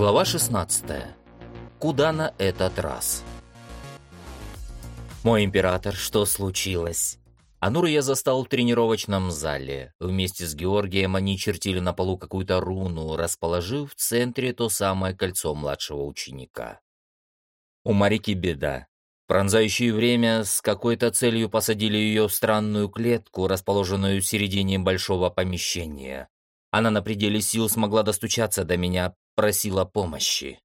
Глава 16. Куда на этот раз? Мой император, что случилось? Анура я застал в тренировочном зале. Вместе с Георгием они чертили на полу какую-то руну, расположив в центре то самое кольцо младшего ученика. У Марики беда. Пронзающее время с какой-то целью посадили ее в странную клетку, расположенную в середине большого помещения. Она на пределе сил смогла достучаться до меня, просила помощи.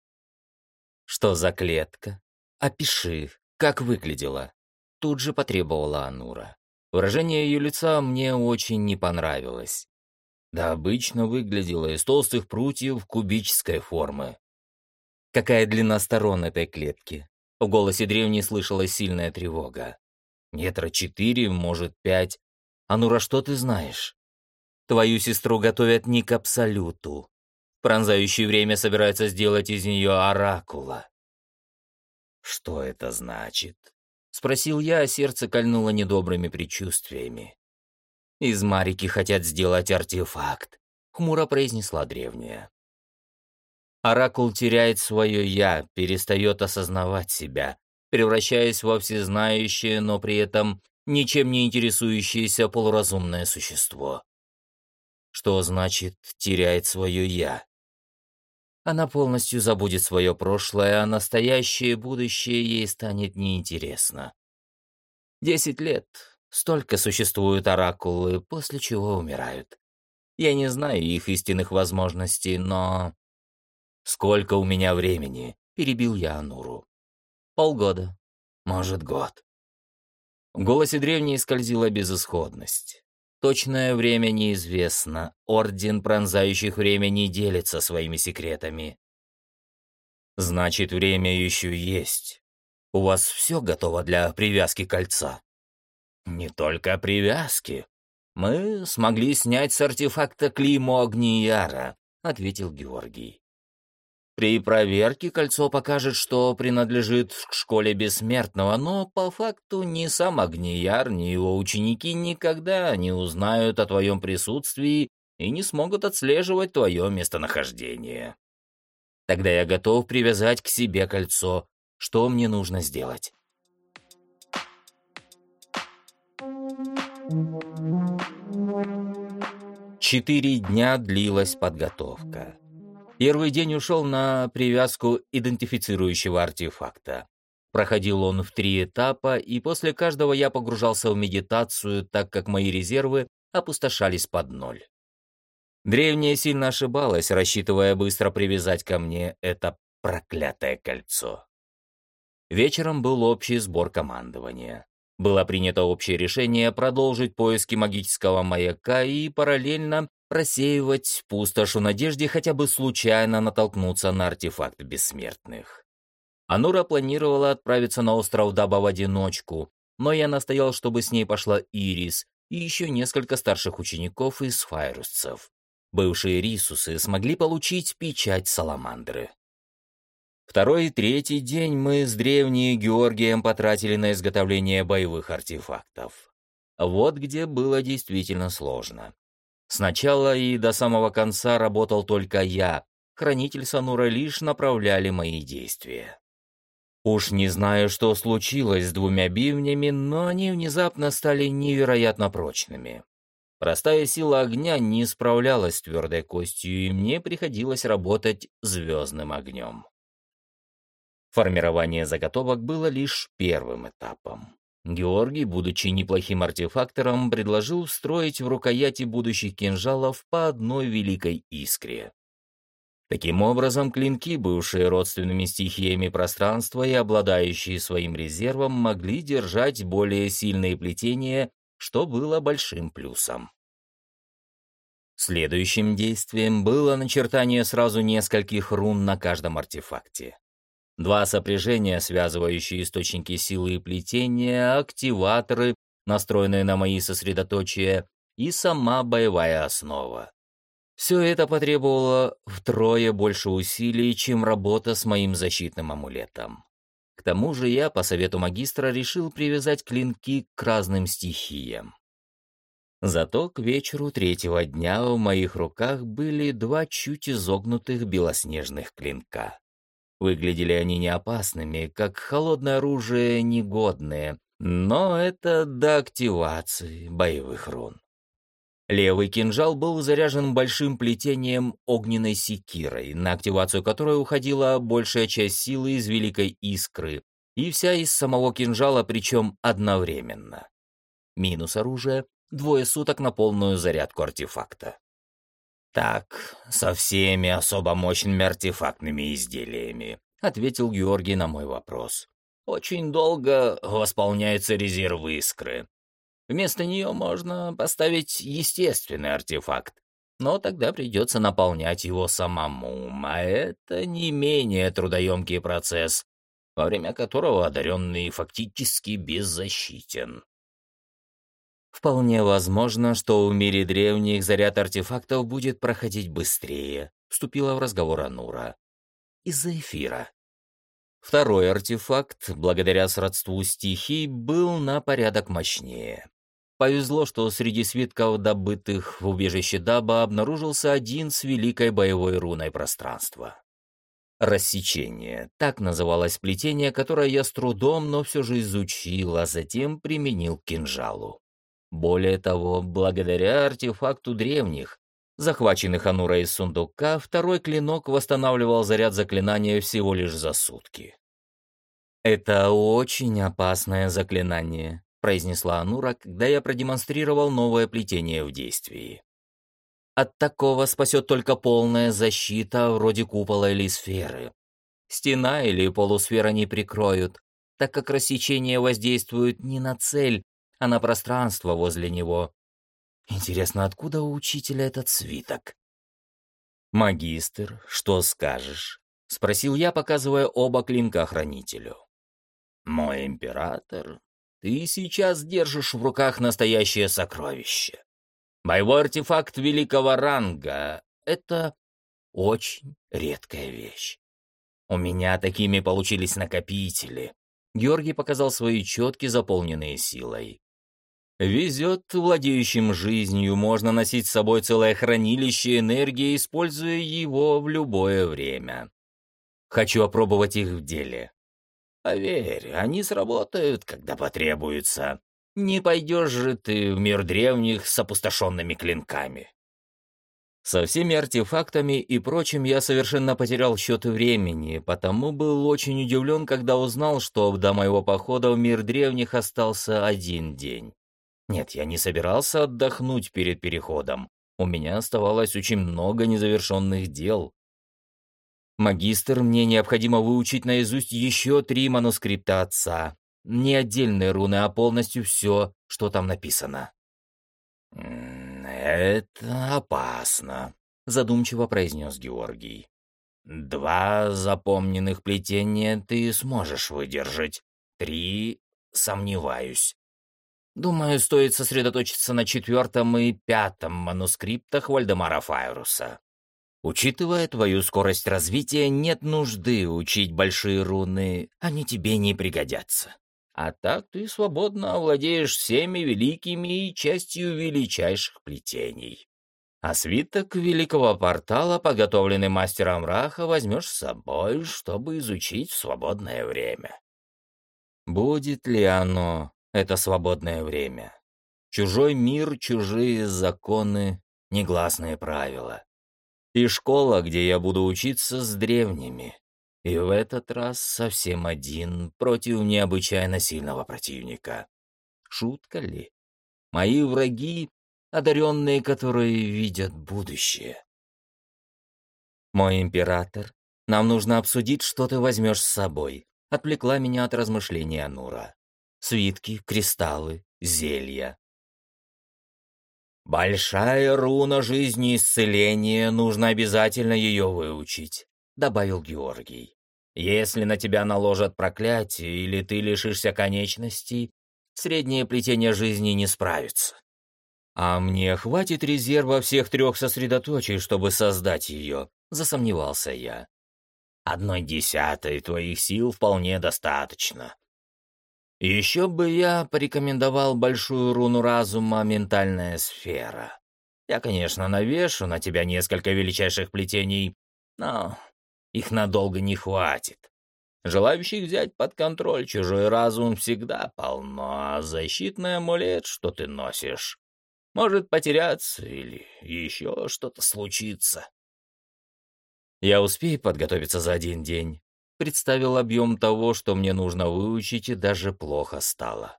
«Что за клетка? Опиши, как выглядела?» Тут же потребовала Анура. Выражение ее лица мне очень не понравилось. Да обычно выглядела из толстых прутьев кубической формы. Какая длина сторон этой клетки? В голосе древней слышалась сильная тревога. Метра четыре, может, пять. Анура, что ты знаешь? Твою сестру готовят не к абсолюту. Пронзающее время собирается сделать из нее оракула. Что это значит? Спросил я, а сердце кольнуло недобрыми предчувствиями. Из Марики хотят сделать артефакт, хмуро произнесла древняя. Оракул теряет свое «я», перестает осознавать себя, превращаясь во всезнающее, но при этом ничем не интересующееся полуразумное существо. Что значит «теряет свое «я»? Она полностью забудет свое прошлое, а настоящее будущее ей станет неинтересно. Десять лет. Столько существуют оракулы, после чего умирают. Я не знаю их истинных возможностей, но... «Сколько у меня времени?» — перебил я Ануру. «Полгода. Может, год». В голосе древней скользила безысходность. Точное время неизвестно. Орден пронзающих время не делится своими секретами. Значит, время еще есть. У вас все готово для привязки кольца? Не только привязки. Мы смогли снять с артефакта клеймо Огнияра, ответил Георгий. При проверке кольцо покажет, что принадлежит к школе бессмертного, но по факту ни сам Агнияр, ни его ученики никогда не узнают о твоем присутствии и не смогут отслеживать твое местонахождение. Тогда я готов привязать к себе кольцо. Что мне нужно сделать? Четыре дня длилась подготовка. Первый день ушел на привязку идентифицирующего артефакта. Проходил он в три этапа, и после каждого я погружался в медитацию, так как мои резервы опустошались под ноль. Древняя сильно ошибалась, рассчитывая быстро привязать ко мне это проклятое кольцо. Вечером был общий сбор командования. Было принято общее решение продолжить поиски магического маяка и параллельно просеивать пустошь в надежде хотя бы случайно натолкнуться на артефакт бессмертных. Анура планировала отправиться на остров Даба в одиночку, но я настоял, чтобы с ней пошла Ирис и еще несколько старших учеников из файрусцев. Бывшие рисусы смогли получить печать саламандры. Второй и третий день мы с древней Георгием потратили на изготовление боевых артефактов. Вот где было действительно сложно. Сначала и до самого конца работал только я, хранитель Санура лишь направляли мои действия. Уж не знаю, что случилось с двумя бивнями, но они внезапно стали невероятно прочными. Простая сила огня не справлялась с твердой костью, и мне приходилось работать звездным огнем. Формирование заготовок было лишь первым этапом. Георгий, будучи неплохим артефактором, предложил встроить в рукояти будущих кинжалов по одной великой искре. Таким образом, клинки, бывшие родственными стихиями пространства и обладающие своим резервом, могли держать более сильные плетения, что было большим плюсом. Следующим действием было начертание сразу нескольких рун на каждом артефакте. Два сопряжения, связывающие источники силы и плетения, активаторы, настроенные на мои сосредоточия, и сама боевая основа. Все это потребовало втрое больше усилий, чем работа с моим защитным амулетом. К тому же я, по совету магистра, решил привязать клинки к разным стихиям. Зато к вечеру третьего дня в моих руках были два чуть изогнутых белоснежных клинка. Выглядели они не опасными, как холодное оружие негодное, но это до активации боевых рун. Левый кинжал был заряжен большим плетением огненной секирой, на активацию которой уходила большая часть силы из великой искры, и вся из самого кинжала, причем одновременно. Минус оружия — двое суток на полную зарядку артефакта. «Так, со всеми особо мощными артефактными изделиями», — ответил Георгий на мой вопрос. «Очень долго восполняется резерв искры. Вместо нее можно поставить естественный артефакт, но тогда придется наполнять его самому, а это не менее трудоемкий процесс, во время которого одаренный фактически беззащитен. Вполне возможно, что в мире древних заряд артефактов будет проходить быстрее, вступила в разговор Анура. Из-за эфира. Второй артефакт, благодаря сродству стихий, был на порядок мощнее. Повезло, что среди свитков, добытых в убежище Даба, обнаружился один с великой боевой руной пространства. Рассечение. Так называлось плетение, которое я с трудом, но все же изучил, а затем применил к кинжалу. Более того, благодаря артефакту древних, захваченных Анура из сундука, второй клинок восстанавливал заряд заклинания всего лишь за сутки. Это очень опасное заклинание произнесла Анура, когда я продемонстрировал новое плетение в действии. От такого спасет только полная защита, вроде купола или сферы. Стена или полусфера не прикроют, так как рассечение воздействует не на цель, а на пространство возле него. Интересно, откуда у учителя этот свиток? «Магистр, что скажешь?» — спросил я, показывая оба клинка хранителю. «Мой император ты сейчас держишь в руках настоящее сокровище. Боевой артефакт великого ранга — это очень редкая вещь. У меня такими получились накопители. Георгий показал свои четки, заполненные силой. Везет владеющим жизнью, можно носить с собой целое хранилище энергии, используя его в любое время. Хочу опробовать их в деле. Поверь, они сработают, когда потребуется. Не пойдешь же ты в мир древних с опустошенными клинками. Со всеми артефактами и прочим я совершенно потерял счет времени, потому был очень удивлен, когда узнал, что до моего похода в мир древних остался один день. Нет, я не собирался отдохнуть перед переходом. У меня оставалось очень много незавершенных дел. Магистр, мне необходимо выучить наизусть еще три манускрипта отца. Не отдельные руны, а полностью все, что там написано. «Это опасно», — задумчиво произнес Георгий. «Два запомненных плетения ты сможешь выдержать. Три — сомневаюсь. Думаю, стоит сосредоточиться на четвертом и пятом манускриптах Вальдемара Файруса. Учитывая твою скорость развития, нет нужды учить большие руны, они тебе не пригодятся. А так ты свободно овладеешь всеми великими и частью величайших плетений. А свиток великого портала, подготовленный мастером Раха, возьмешь с собой, чтобы изучить в свободное время. Будет ли оно, это свободное время? Чужой мир, чужие законы, негласные правила и школа, где я буду учиться с древними. И в этот раз совсем один против необычайно сильного противника. Шутка ли? Мои враги — одаренные, которые видят будущее. Мой император, нам нужно обсудить, что ты возьмешь с собой. Отвлекла меня от размышлений Анура. Свитки, кристаллы, зелья. «Большая руна жизни исцеления, нужно обязательно ее выучить», — добавил Георгий. «Если на тебя наложат проклятие или ты лишишься конечностей, среднее плетение жизни не справится. А мне хватит резерва всех трех сосредоточий, чтобы создать ее», — засомневался я. «Одной десятой твоих сил вполне достаточно». Еще бы я порекомендовал большую руну разума «Ментальная сфера». Я, конечно, навешу на тебя несколько величайших плетений, но их надолго не хватит. Желающих взять под контроль чужой разум всегда полно, а защитный амулет, что ты носишь, может потеряться или еще что-то случится. Я успею подготовиться за один день. Представил объем того, что мне нужно выучить, и даже плохо стало.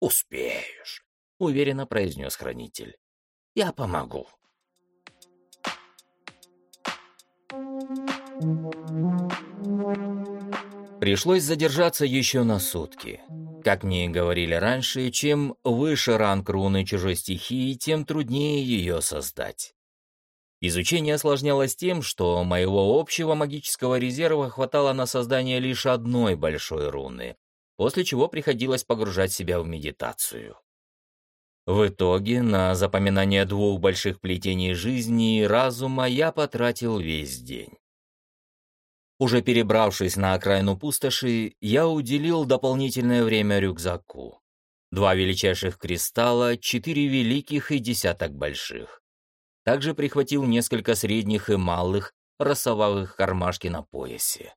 «Успеешь», — уверенно произнес хранитель. «Я помогу». Пришлось задержаться еще на сутки. Как мне говорили раньше, чем выше ранг руны чужой стихии, тем труднее ее создать. Изучение осложнялось тем, что моего общего магического резерва хватало на создание лишь одной большой руны, после чего приходилось погружать себя в медитацию. В итоге на запоминание двух больших плетений жизни и разума я потратил весь день. Уже перебравшись на окраину пустоши, я уделил дополнительное время рюкзаку. Два величайших кристалла, четыре великих и десяток больших. Также прихватил несколько средних и малых, рассовав кармашки на поясе.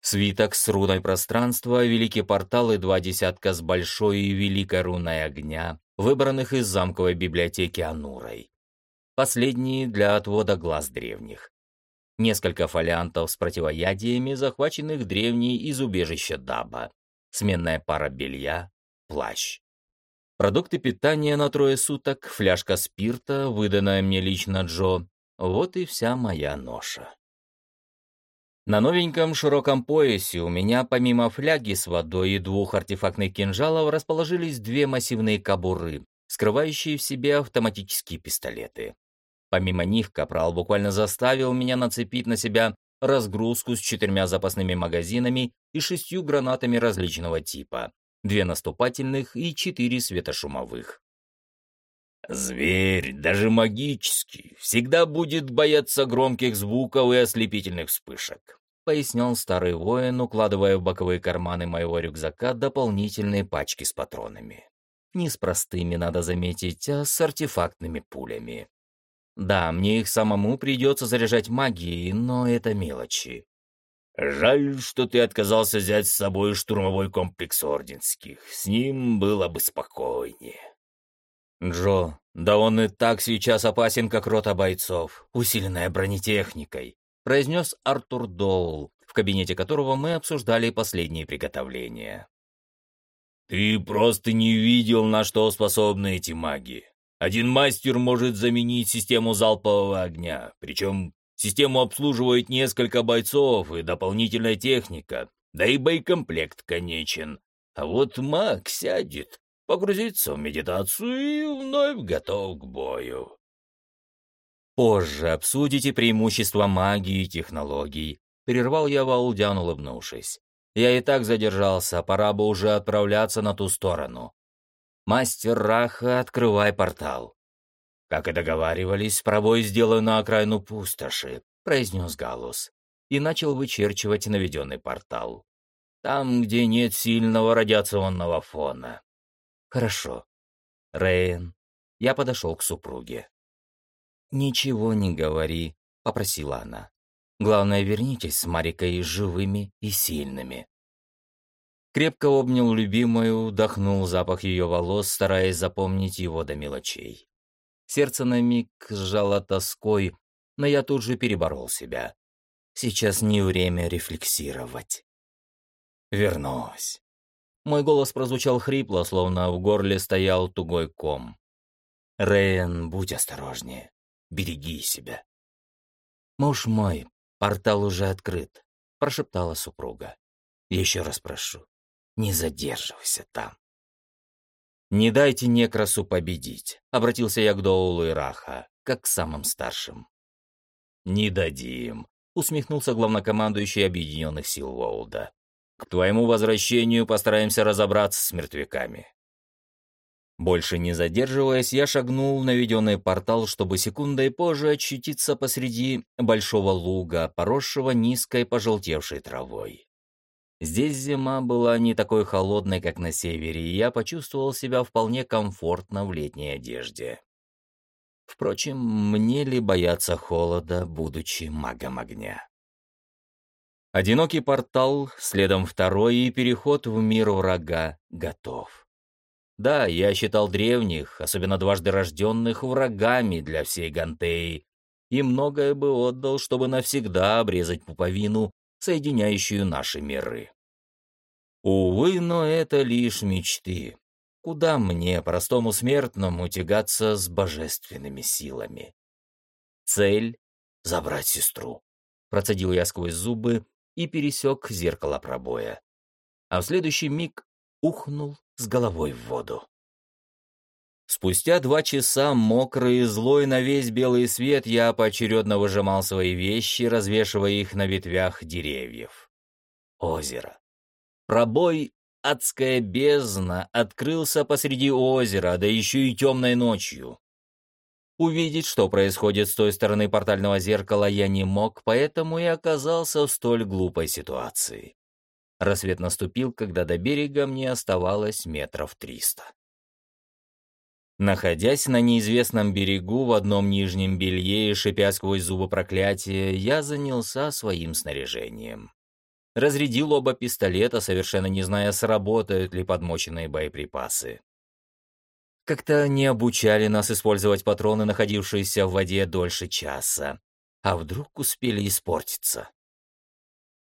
Свиток с руной пространства, великий портал и два десятка с большой и великой руной огня, выбранных из замковой библиотеки Анурой. Последние для отвода глаз древних. Несколько фолиантов с противоядиями, захваченных древней из убежища Даба. Сменная пара белья, плащ. Продукты питания на трое суток, фляжка спирта, выданная мне лично Джо. Вот и вся моя ноша. На новеньком широком поясе у меня, помимо фляги с водой и двух артефактных кинжалов, расположились две массивные кобуры, скрывающие в себе автоматические пистолеты. Помимо них, Капрал буквально заставил меня нацепить на себя разгрузку с четырьмя запасными магазинами и шестью гранатами различного типа, две наступательных и четыре светошумовых. Зверь, даже магический, всегда будет бояться громких звуков и ослепительных вспышек, пояснял старый воин, укладывая в боковые карманы моего рюкзака дополнительные пачки с патронами. Не с простыми, надо заметить, а с артефактными пулями. Да, мне их самому придется заряжать магией, но это мелочи. Жаль, что ты отказался взять с собой штурмовой комплекс Орденских. С ним было бы спокойнее. Джо, да он и так сейчас опасен, как рота бойцов, усиленная бронетехникой, произнес Артур Доул, в кабинете которого мы обсуждали последние приготовления. Ты просто не видел, на что способны эти маги. Один мастер может заменить систему залпового огня, причем Систему обслуживает несколько бойцов и дополнительная техника, да и боекомплект конечен. А вот маг сядет, погрузится в медитацию и вновь готов к бою. Позже обсудите преимущества магии и технологий. Прервал я Ваулдян, улыбнувшись. Я и так задержался, пора бы уже отправляться на ту сторону. Мастер Раха, открывай портал. «Как и договаривались, пробой сделаю на окраину пустоши», — произнес Галус и начал вычерчивать наведенный портал. «Там, где нет сильного радиационного фона». «Хорошо. Рейн». Я подошел к супруге. «Ничего не говори», — попросила она. «Главное, вернитесь с Марикой живыми и сильными». Крепко обнял любимую, вдохнул запах ее волос, стараясь запомнить его до мелочей. Сердце на миг сжало тоской, но я тут же переборол себя. Сейчас не время рефлексировать. Вернусь. Мой голос прозвучал хрипло, словно в горле стоял тугой ком. «Рейн, будь осторожнее. Береги себя». «Муж мой, портал уже открыт», — прошептала супруга. «Еще раз прошу, не задерживайся там». «Не дайте некрасу победить», — обратился я к Доулу и Раха, как к самым старшим. «Не дадим», — усмехнулся главнокомандующий Объединенных сил Волда. «К твоему возвращению постараемся разобраться с мертвяками». Больше не задерживаясь, я шагнул в наведенный портал, чтобы секундой позже очутиться посреди большого луга, поросшего низкой пожелтевшей травой. Здесь зима была не такой холодной, как на севере, и я почувствовал себя вполне комфортно в летней одежде. Впрочем, мне ли бояться холода, будучи магом огня? Одинокий портал, следом второй, и переход в мир врага готов. Да, я считал древних, особенно дважды рожденных, врагами для всей Гантеи, и многое бы отдал, чтобы навсегда обрезать пуповину, соединяющую наши миры. Увы, но это лишь мечты. Куда мне, простому смертному, тягаться с божественными силами? Цель — забрать сестру. Процедил я сквозь зубы и пересек зеркало пробоя. А в следующий миг ухнул с головой в воду. Спустя два часа, мокрый и злой на весь белый свет, я поочередно выжимал свои вещи, развешивая их на ветвях деревьев. Озеро. Пробой адская бездна открылся посреди озера, да еще и темной ночью. Увидеть, что происходит с той стороны портального зеркала, я не мог, поэтому и оказался в столь глупой ситуации. Рассвет наступил, когда до берега мне оставалось метров триста. Находясь на неизвестном берегу в одном нижнем белье и шипя сквозь зубы проклятия, я занялся своим снаряжением разрядил оба пистолета, совершенно не зная, сработают ли подмоченные боеприпасы. Как-то не обучали нас использовать патроны, находившиеся в воде дольше часа. А вдруг успели испортиться?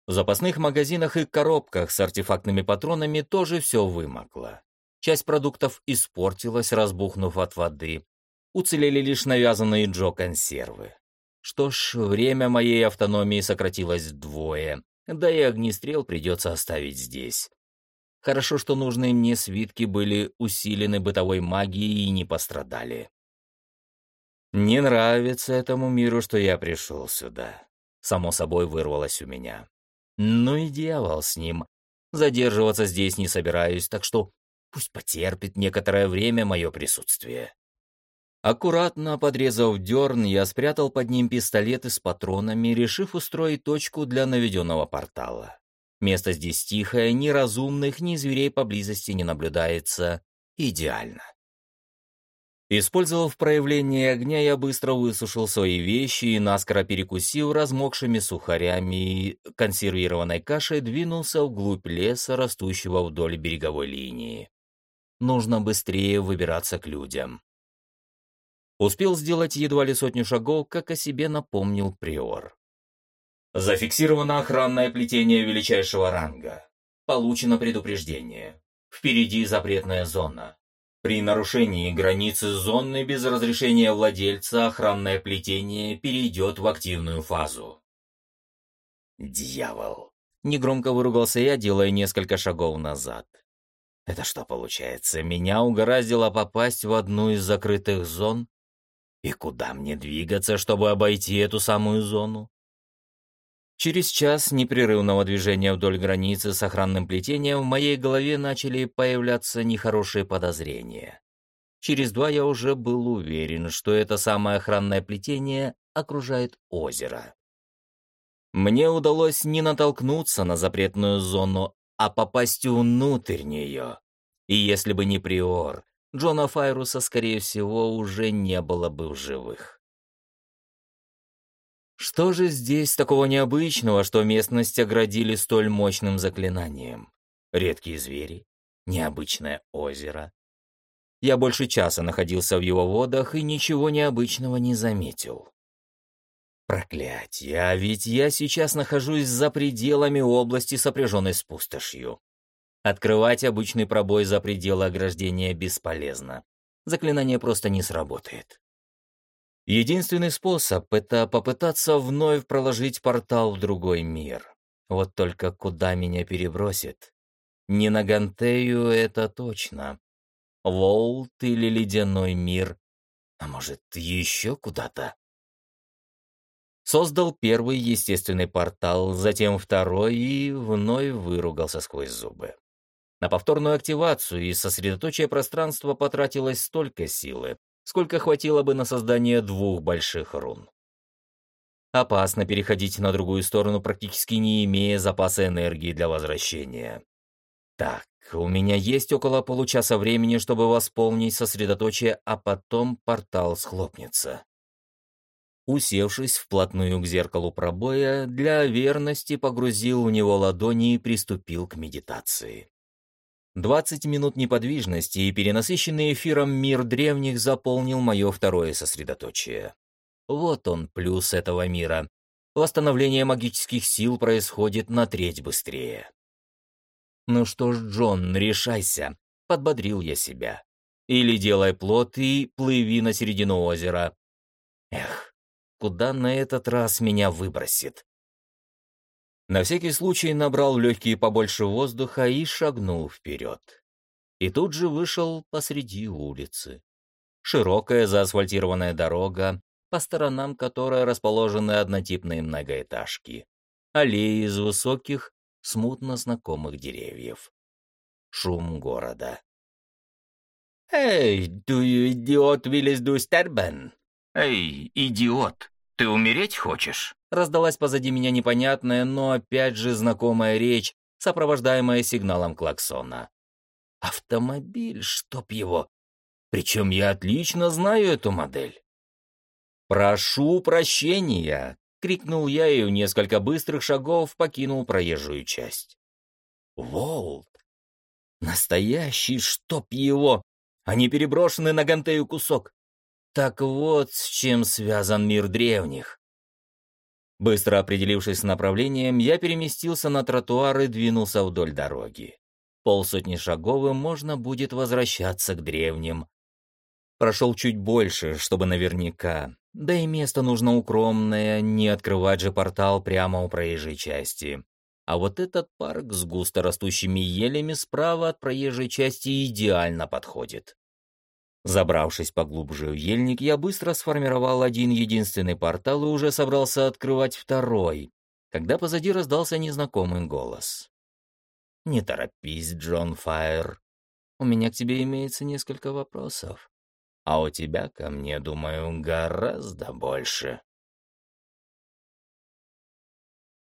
В запасных магазинах и коробках с артефактными патронами тоже все вымокло. Часть продуктов испортилась, разбухнув от воды. Уцелели лишь навязанные Джо консервы. Что ж, время моей автономии сократилось вдвое. Да и огнестрел придется оставить здесь. Хорошо, что нужные мне свитки были усилены бытовой магией и не пострадали. Не нравится этому миру, что я пришел сюда. Само собой вырвалось у меня. Ну и дьявол с ним. Задерживаться здесь не собираюсь, так что пусть потерпит некоторое время мое присутствие. Аккуратно подрезав дерн, я спрятал под ним пистолеты с патронами, решив устроить точку для наведенного портала. Место здесь тихое, ни разумных, ни зверей поблизости не наблюдается. Идеально. Использовав проявление огня, я быстро высушил свои вещи и, наскоро перекусив размокшими сухарями и консервированной кашей, двинулся вглубь леса, растущего вдоль береговой линии. Нужно быстрее выбираться к людям. Успел сделать едва ли сотню шагов, как о себе напомнил приор. Зафиксировано охранное плетение величайшего ранга. Получено предупреждение. Впереди запретная зона. При нарушении границы зоны без разрешения владельца охранное плетение перейдет в активную фазу. «Дьявол!» — негромко выругался я, делая несколько шагов назад. «Это что получается? Меня угораздило попасть в одну из закрытых зон, и куда мне двигаться, чтобы обойти эту самую зону? Через час непрерывного движения вдоль границы с охранным плетением в моей голове начали появляться нехорошие подозрения. Через два я уже был уверен, что это самое охранное плетение окружает озеро. Мне удалось не натолкнуться на запретную зону, а попасть внутрь нее. И если бы не Приор, Джона Файруса, скорее всего, уже не было бы в живых. Что же здесь такого необычного, что местность оградили столь мощным заклинанием? Редкие звери, необычное озеро. Я больше часа находился в его водах и ничего необычного не заметил. Проклятье, а ведь я сейчас нахожусь за пределами области, сопряженной с пустошью. Открывать обычный пробой за пределы ограждения бесполезно. Заклинание просто не сработает. Единственный способ — это попытаться вновь проложить портал в другой мир. Вот только куда меня перебросит? Не на Гантею это точно. Волт или Ледяной мир. А может, еще куда-то? Создал первый естественный портал, затем второй и вновь выругался сквозь зубы. На повторную активацию и сосредоточие пространства потратилось столько силы, сколько хватило бы на создание двух больших рун. Опасно переходить на другую сторону, практически не имея запаса энергии для возвращения. Так, у меня есть около получаса времени, чтобы восполнить сосредоточие, а потом портал схлопнется. Усевшись вплотную к зеркалу пробоя, для верности погрузил в него ладони и приступил к медитации. Двадцать минут неподвижности и перенасыщенный эфиром мир древних заполнил мое второе сосредоточие. Вот он, плюс этого мира. Восстановление магических сил происходит на треть быстрее. «Ну что ж, Джон, решайся», — подбодрил я себя. «Или делай плод и плыви на середину озера». Эх, куда на этот раз меня выбросит? На всякий случай набрал легкие побольше воздуха и шагнул вперед. И тут же вышел посреди улицы. Широкая заасфальтированная дорога, по сторонам которой расположены однотипные многоэтажки. Аллеи из высоких, смутно знакомых деревьев. Шум города. «Эй, du идиот du sterben?» «Эй, идиот, ты умереть хочешь?» Раздалась позади меня непонятная, но опять же знакомая речь, сопровождаемая сигналом клаксона. «Автомобиль, чтоб его! Причем я отлично знаю эту модель!» «Прошу прощения!» — крикнул я и в несколько быстрых шагов покинул проезжую часть. «Волт! Настоящий, чтоб его! Они переброшены на Гантею кусок! Так вот с чем связан мир древних!» Быстро определившись с направлением, я переместился на тротуар и двинулся вдоль дороги. Полсотни шагов и можно будет возвращаться к древним. Прошел чуть больше, чтобы наверняка, да и место нужно укромное, не открывать же портал прямо у проезжей части. А вот этот парк с густо растущими елями справа от проезжей части идеально подходит. Забравшись поглубже в ельник, я быстро сформировал один единственный портал и уже собрался открывать второй, когда позади раздался незнакомый голос. «Не торопись, Джон Файер. У меня к тебе имеется несколько вопросов а у тебя ко мне, думаю, гораздо больше.